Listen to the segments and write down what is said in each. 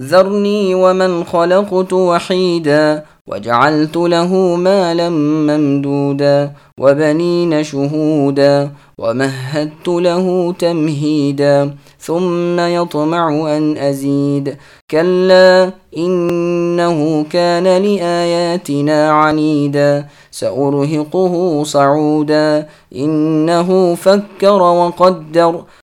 ذرني ومن خلقت وحيدا وجعلت له مالا ممدودا وبنين شهودا ومهدت له تمهيدا ثم يطمع أن أزيد. كلا إنه كان لآياتنا عنيدا. سأرهقه صعودا. إنه فكر وقدر.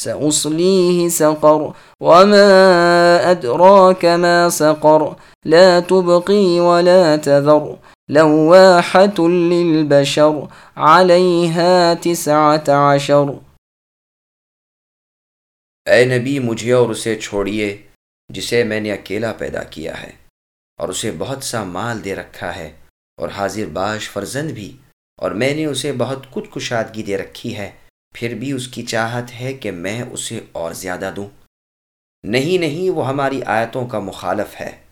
سأصليه سقر وما أدراك ما سقر لا تبقي ولا تذر لواحة للبشر عليها تسعة عشر اے نبی، مجھے اور اسے چھوڑیے، جسے میں نے اکیلا پیدا کیا ہے، اور اسے بہت سا مال دے رکھا ہے، اور حاضر باش فرزند بھی، اور میں نے اسے بہت کچھ کشادگی دے رکھی ہے۔ پھر بھی اس کی چاہت ہے کہ میں اسے اور زیادہ دوں۔ نہیں نہیں، وہ ہماری آیتوں کا مخالف ہے۔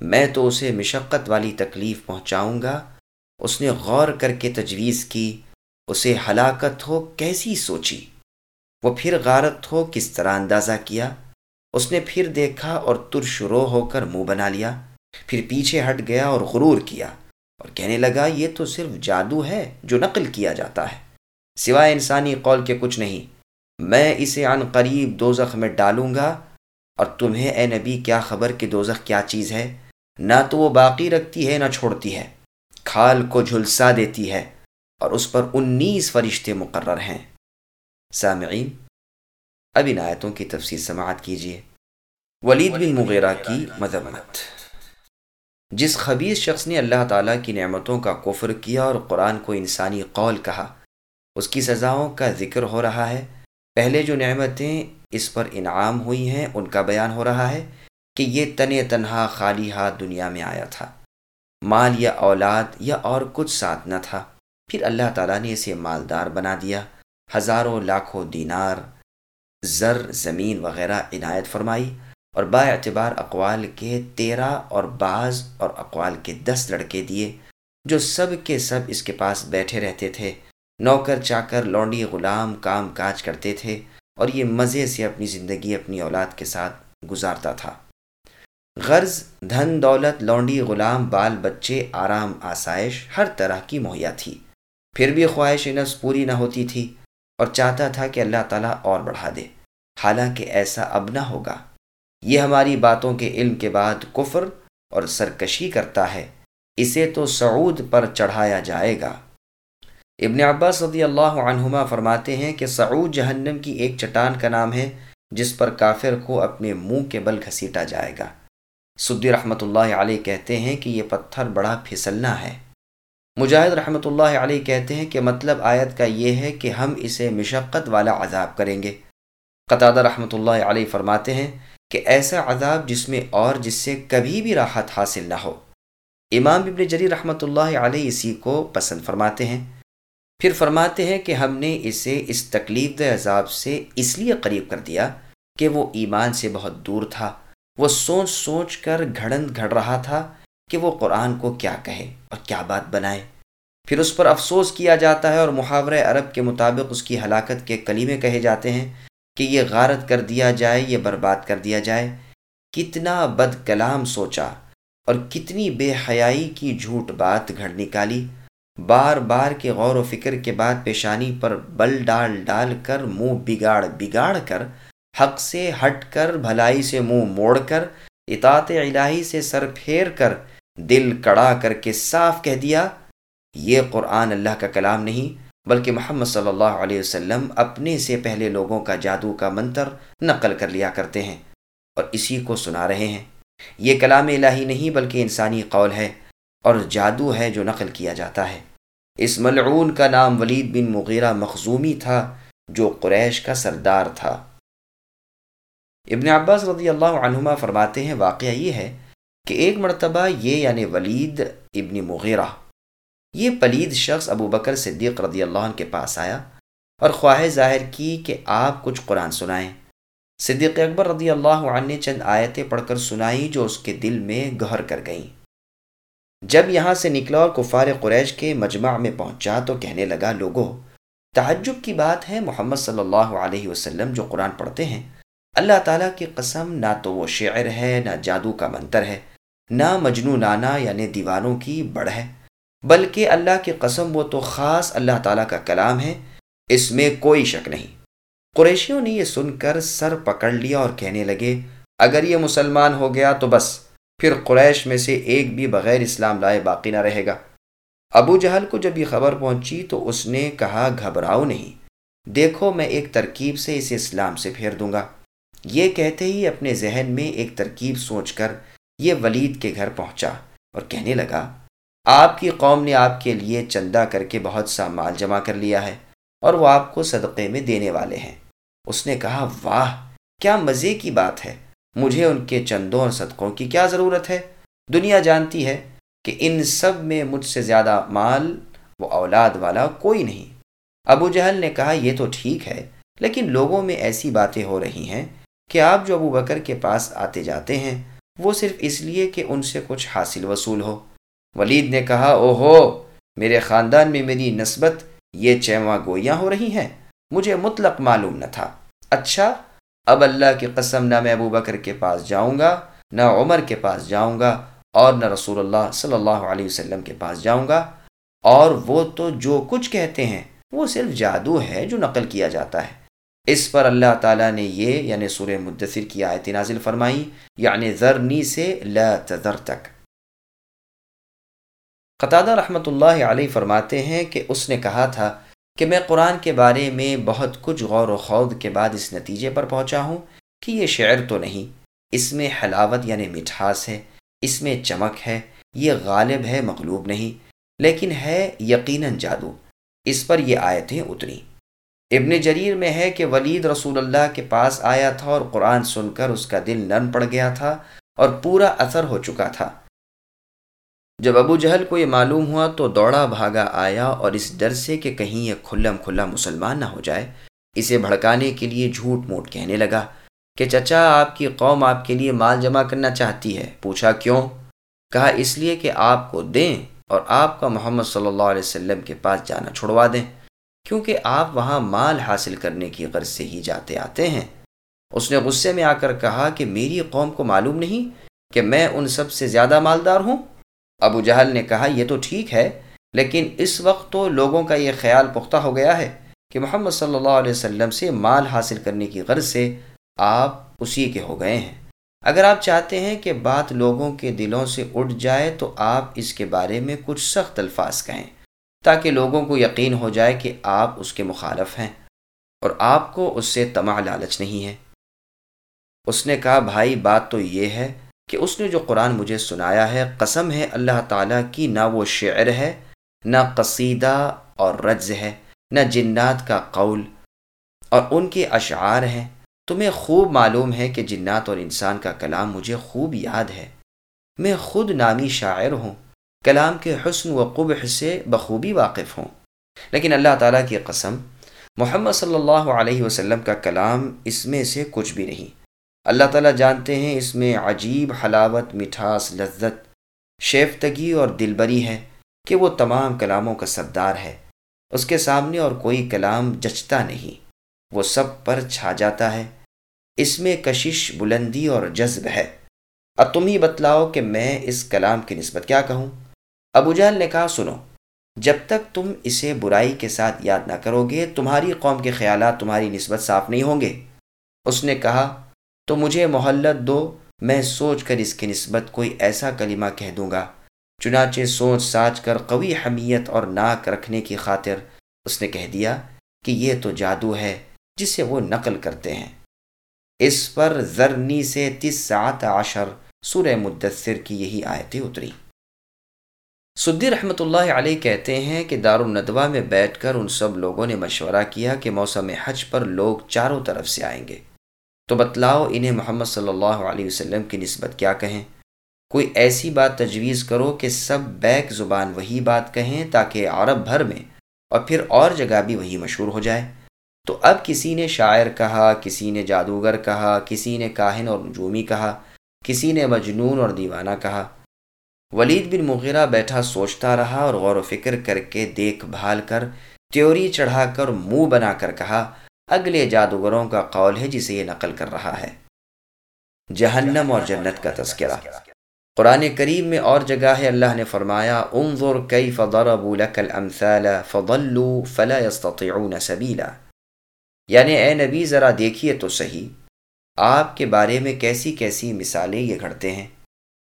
میں تو اسے مشقت والی تکلیف پہنچاؤں گا۔ اس نے غور کر کے تجویز کی، اسے ہلاکت ہو کیسی سوچی؟ وہ پھر غارت ہو، کس طرح اندازہ کیا؟ اس نے پھر دیکھا اور ترشرو ہو کر منہ بنا لیا۔ پھر پیچھے ہٹ گیا اور غرور کیا اور کہنے لگا، یہ تو صرف جادو ہے جو نقل کیا جاتا ہے۔ سوائے انسانی قول کے کچھ نہیں۔ میں اسے عن قریب دوزخ میں ڈالوں گا اور تمہیں اے نبی کیا خبر کہ دوزخ کیا چیز ہے؟ نہ تو وہ باقی رکھتی ہے نہ چھوڑتی ہے۔ کھال کو جھلسا دیتی ہے اور اس پر انیس فرشتے مقرر ہیں۔ سامعین، اب ان آیتوں کی تفصیل سماعت کیجیے۔ ولید بن مغیرہ کی مذمت۔ جس خبیص شخص نے اللہ تعالیٰ کی نعمتوں کا کفر کیا اور قرآن کو انسانی قول کہا اس کی سزاؤں کا ذکر ہو رہا ہے۔ پہلے جو نعمتیں اس پر انعام ہوئی ہیں، ان کا بیان ہو رہا ہے کہ یہ تن تنہا خالی ہاتھ دنیا میں آیا تھا۔ مال یا اولاد یا اور کچھ ساتھ نہ تھا۔ پھر اللہ تعالیٰ نے اسے مالدار بنا دیا۔ ہزاروں لاکھوں دینار، زر، زمین وغیرہ عنایت فرمائی اور با اعتبار اقوال کے تیرہ اور بعض اور اقوال کے دس لڑکے دیے جو سب کے سب اس کے پاس بیٹھے رہتے تھے۔ نوکر چاکر لونڈی غلام کام کاج کرتے تھے اور یہ مزے سے اپنی زندگی اپنی اولاد کے ساتھ گزارتا تھا۔ غرض، دھن دولت، لونڈی غلام، بال بچے، آرام، آسائش، ہر طرح کی مہیا تھی۔ پھر بھی خواہش نفس پوری نہ ہوتی تھی اور چاہتا تھا کہ اللہ تعالیٰ اور بڑھا دے۔ حالانکہ ایسا اب نہ ہوگا۔ یہ ہماری باتوں کے علم کے بعد کفر اور سرکشی کرتا ہے۔ اسے تو سعود پر چڑھایا جائے گا۔ ابن عباس رضی اللہ عنہما فرماتے ہیں کہ سعود جہنم کی ایک چٹان کا نام ہے، جس پر کافر کو اپنے منہ کے بل گھسیٹا جائے گا۔ سدی رحمۃ اللہ علیہ کہتے ہیں کہ یہ پتھر بڑا پھسلنا ہے۔ مجاہد رحمۃ اللہ علیہ کہتے ہیں کہ مطلب آیت کا یہ ہے کہ ہم اسے مشقت والا عذاب کریں گے۔ قطع رحمۃ اللہ علیہ فرماتے ہیں کہ ایسا عذاب جس میں اور جس سے کبھی بھی راحت حاصل نہ ہو۔ امام ابن جری رحمۃ اللہ علیہ اسی کو پسند فرماتے ہیں۔ پھر فرماتے ہیں کہ ہم نے اسے اس تکلیف دہ عذاب سے اس لیے قریب کر دیا کہ وہ ایمان سے بہت دور تھا۔ وہ سوچ سوچ کر گھڑن گھڑ رہا تھا کہ وہ قرآن کو کیا کہے اور کیا بات بنائے۔ پھر اس پر افسوس کیا جاتا ہے اور محاورہ عرب کے مطابق اس کی ہلاکت کے کلیمے کہے جاتے ہیں کہ یہ غارت کر دیا جائے، یہ برباد کر دیا جائے۔ کتنا بد کلام سوچا اور کتنی بے حیائی کی جھوٹ بات گھڑ نکالی۔ بار بار کے غور و فکر کے بعد پیشانی پر بل ڈال ڈال کر منہ بگاڑ بگاڑ کر حق سے ہٹ کر، بھلائی سے منہ موڑ کر، اطاعت الہی سے سر پھیر کر دل کڑا کر کے صاف کہہ دیا، یہ قرآن اللہ کا کلام نہیں، بلکہ محمد صلی اللہ علیہ وسلم اپنے سے پہلے لوگوں کا جادو کا منتر نقل کر لیا کرتے ہیں۔ اور اسی کو سنا رہے ہیں۔ یہ کلام الہی نہیں، بلکہ انسانی قول ہے اور جادو ہے جو نقل کیا جاتا ہے۔ اس ملعون کا نام ولید بن مغیرہ مخزومی تھا جو قریش کا سردار تھا۔ ابن عباس رضی اللہ عنہما فرماتے ہیں، واقعہ یہ ہے کہ ایک مرتبہ یہ یعنی ولید ابن مغیرہ، یہ پلید شخص ابو بکر صدیق رضی اللہ عنہ کے پاس آیا اور خواہ ظاہر کی کہ آپ کچھ قرآن سنائیں۔ صدیق اکبر رضی اللہ عنہ نے چند آیتیں پڑھ کر سنائی جو اس کے دل میں گہر کر گئیں۔ جب یہاں سے نکلا اور کفار قریش کے مجمع میں پہنچا تو کہنے لگا لوگوں تعجب کی بات ہے محمد صلی اللہ علیہ وسلم جو قرآن پڑھتے ہیں۔ اللہ تعالیٰ کی قسم، نہ تو وہ شعر ہے، نہ جادو کا منتر ہے، نہ مجنو نانا یعنی دیوانوں کی بڑھ ہے۔ بلکہ اللہ کی قسم، وہ تو خاص اللہ تعالیٰ کا کلام ہے، اس میں کوئی شک نہیں۔ قریشیوں نے یہ سن کر سر پکڑ لیا اور کہنے لگے، اگر یہ مسلمان ہو گیا تو بس۔ پھر قریش میں سے ایک بھی بغیر اسلام لائے باقی نہ رہے گا۔ ابو جہل کو جب یہ خبر پہنچی تو اس نے کہا، گھبراؤ نہیں۔ دیکھو، میں ایک ترکیب سے اسے اسلام سے پھیر دوں گا۔ یہ کہتے ہی اپنے ذہن میں ایک ترکیب سوچ کر یہ ولید کے گھر پہنچا اور کہنے لگا، آپ کی قوم نے آپ کے لیے چندہ کر کے بہت سا مال جمع کر لیا ہے اور وہ آپ کو صدقے میں دینے والے ہیں۔ اس نے کہا، واہ، کیا مزے کی بات ہے۔ مجھے ان کے چندوں اور صدقوں کی کیا ضرورت ہے؟ دنیا جانتی ہے کہ ان سب میں مجھ سے زیادہ مال و اولاد والا کوئی نہیں۔ ابو جہل نے کہا، یہ تو ٹھیک ہے، لیکن لوگوں میں ایسی باتیں ہو رہی ہیں کہ آپ جو ابو بکر کے پاس آتے جاتے ہیں، وہ صرف اس لیے کہ ان سے کچھ حاصل وصول ہو۔ ولید نے کہا او ہو میرے خاندان میں میری نسبت یہ چیواں گوئیاں ہو رہی ہیں، مجھے مطلق معلوم نہ تھا۔ اچھا اب اللہ کی قسم نہ میں ابو بکر کے پاس جاؤں گا، نہ عمر کے پاس جاؤں گا اور نہ رسول اللہ صلی اللہ علیہ وسلم کے پاس جاؤں گا۔ اور وہ تو جو کچھ کہتے ہیں، وہ صرف جادو ہے جو نقل کیا جاتا ہے۔ اس پر اللہ تعالیٰ نے یہ یعنی سورہ مدثر کی آیت نازل فرمائی یعنی ذرنی سے لا تذر تک۔ قطادہ رحمۃ اللہ علیہ فرماتے ہیں کہ اس نے کہا تھا کہ میں قرآن کے بارے میں بہت کچھ غور و خوض کے بعد اس نتیجے پر پہنچا ہوں کہ یہ شعر تو نہیں، اس میں حلاوت یعنی مٹھاس ہے، اس میں چمک ہے، یہ غالب ہے، مغلوب نہیں، لیکن ہے یقیناً جادو، اس پر یہ آیتیں اتری۔ ابن جریر میں ہے کہ ولید رسول اللہ کے پاس آیا تھا اور قرآن سن کر اس کا دل نرم پڑ گیا تھا اور پورا اثر ہو چکا تھا۔ جب ابو جہل کو یہ معلوم ہوا تو دوڑا بھاگا آیا اور اس ڈر سے کہ کہیں یہ کھلم کھلا مسلمان نہ ہو جائے۔ اسے بھڑکانے کے لیے جھوٹ موٹ کہنے لگا کہ چچا، آپ کی قوم آپ کے لیے مال جمع کرنا چاہتی ہے۔ پوچھا کیوں؟ کہا، اس لیے کہ آپ کو دیں اور آپ کا محمد صلی اللہ علیہ وسلم کے پاس جانا چھڑوا دیں۔ کیونکہ آپ وہاں مال حاصل کرنے کی غرض سے ہی جاتے آتے ہیں۔ اس نے غصے میں آ کر کہا کہ میری قوم کو معلوم نہیں کہ میں ان سب سے زیادہ مالدار ہوں۔ ابو جہل نے کہا، یہ تو ٹھیک ہے، لیکن اس وقت تو لوگوں کا یہ خیال پختہ ہو گیا ہے کہ محمد صلی اللہ علیہ وسلم سے مال حاصل کرنے کی غرض سے آپ اسی کے ہو گئے ہیں۔ اگر آپ چاہتے ہیں کہ بات لوگوں کے دلوں سے اٹھ جائے تو آپ اس کے بارے میں کچھ سخت الفاظ کہیں، تاکہ لوگوں کو یقین ہو جائے کہ آپ اس کے مخالف ہیں اور آپ کو اس سے تمع لالچ نہیں ہے۔ اس نے کہا، بھائی، بات تو یہ ہے کہ اس نے جو قرآن مجھے سنایا ہے قسم ہے اللہ تعالیٰ کی، نہ وہ شعر ہے، نہ قصیدہ اور رجز ہے، نہ جنات کا قول اور ان کے اشعار ہیں۔ تمہیں خوب معلوم ہے کہ جنات اور انسان کا کلام مجھے خوب یاد ہے۔ میں خود نامی شاعر ہوں، کلام کے حسن و قبح سے بخوبی واقف ہوں۔ لیکن اللہ تعالیٰ کی قسم، محمد صلی اللہ علیہ وسلم کا کلام اس میں سے کچھ بھی نہیں۔ اللہ تعالیٰ جانتے ہیں اس میں عجیب حلاوت، مٹھاس، لذت، شیفتگی اور دلبری ہے کہ وہ تمام کلاموں کا سردار ہے۔ اس کے سامنے اور کوئی کلام جچتا نہیں، وہ سب پر چھا جاتا ہے۔ اس میں کشش بلندی اور جذب ہے۔ اب تم ہی بتلاؤ کہ میں اس کلام کی نسبت کیا کہوں؟ ابو جہل نے کہا، سنو، جب تک تم اسے برائی کے ساتھ یاد نہ کرو گے تمہاری قوم کے خیالات تمہاری نسبت صاف نہیں ہوں گے۔ اس نے کہا تو مجھے محلت دو، میں سوچ کر اس کی نسبت کوئی ایسا کلمہ کہہ دوں گا۔ چنانچہ سوچ ساچ کر قوی حمیت اور ناک رکھنے کی خاطر اس نے کہہ دیا کہ یہ تو جادو ہے جسے وہ نقل کرتے ہیں۔ اس پر ذرنی سے تیس سات عشر سورہ مدثر کی یہی آیتیں اتری۔ سدی رحمۃ اللہ علیہ کہتے ہیں کہ دار الندوہ میں بیٹھ کر ان سب لوگوں نے مشورہ کیا کہ موسم حج پر لوگ چاروں طرف سے آئیں گے۔ تو بتلاؤ انہیں محمد صلی اللہ علیہ وسلم کی نسبت کیا کہیں۔ کوئی ایسی بات تجویز کرو کہ سب بیک زبان وہی بات کہیں تاکہ عرب بھر میں اور پھر اور جگہ بھی وہی مشہور ہو جائے۔ تو اب کسی نے شاعر کہا، کسی نے جادوگر کہا، کسی نے کاہن اور نجومی کہا، کسی نے مجنون اور دیوانہ کہا۔ ولید بن مغیرہ بیٹھا سوچتا رہا اور غور و فکر کر کے دیکھ بھال کر، تیوری چڑھا کر منہ بنا کر کہا اگلے جادوگروں کا قول ہے جسے یہ نقل کر رہا ہے۔ جہنم اور جنت کا تذکرہ۔ قرآن کریم میں اور جگہ ہے اللہ نے فرمایا، انظر کیف ضربوا لك الامثال فضلوا فلا يستطيعون سبیلا۔ یعنی اے نبی، ذرا دیکھیے تو صحیح، آپ کے بارے میں کیسی کیسی مثالیں یہ گھڑتے ہیں،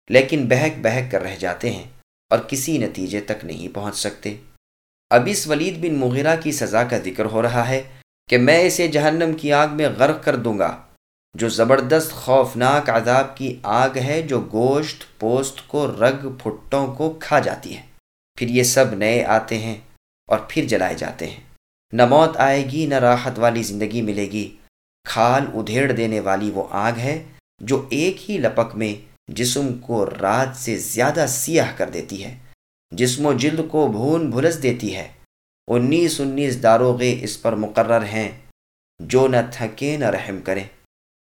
لیکن بہک بہک کر رہ جاتے ہیں اور کسی نتیجے تک نہیں پہنچ سکتے۔ اب اس ولید بن مغیرہ کی سزا کا ذکر ہو رہا ہے۔ کہ میں اسے جہنم کی آگ میں غرق کر دوں گا، جو زبردست خوفناک عذاب کی آگ ہے، جو گوشت، پوست کو، رگ، پھٹوں کو کھا جاتی ہے۔ پھر یہ سب نئے آتے ہیں اور پھر جلائے جاتے ہیں۔ نہ موت آئے گی، نہ راحت والی زندگی ملے گی۔ کھال ادھیڑ دینے والی وہ آگ ہے، جو ایک ہی لپک میں جسم کو رات سے زیادہ سیاہ کر دیتی ہے۔ جسم و جلد کو بھون بھلس دیتی ہے۔ انیس انیس داروغے اس پر مقرر ہیں جو نہ تھکے نہ رحم کریں۔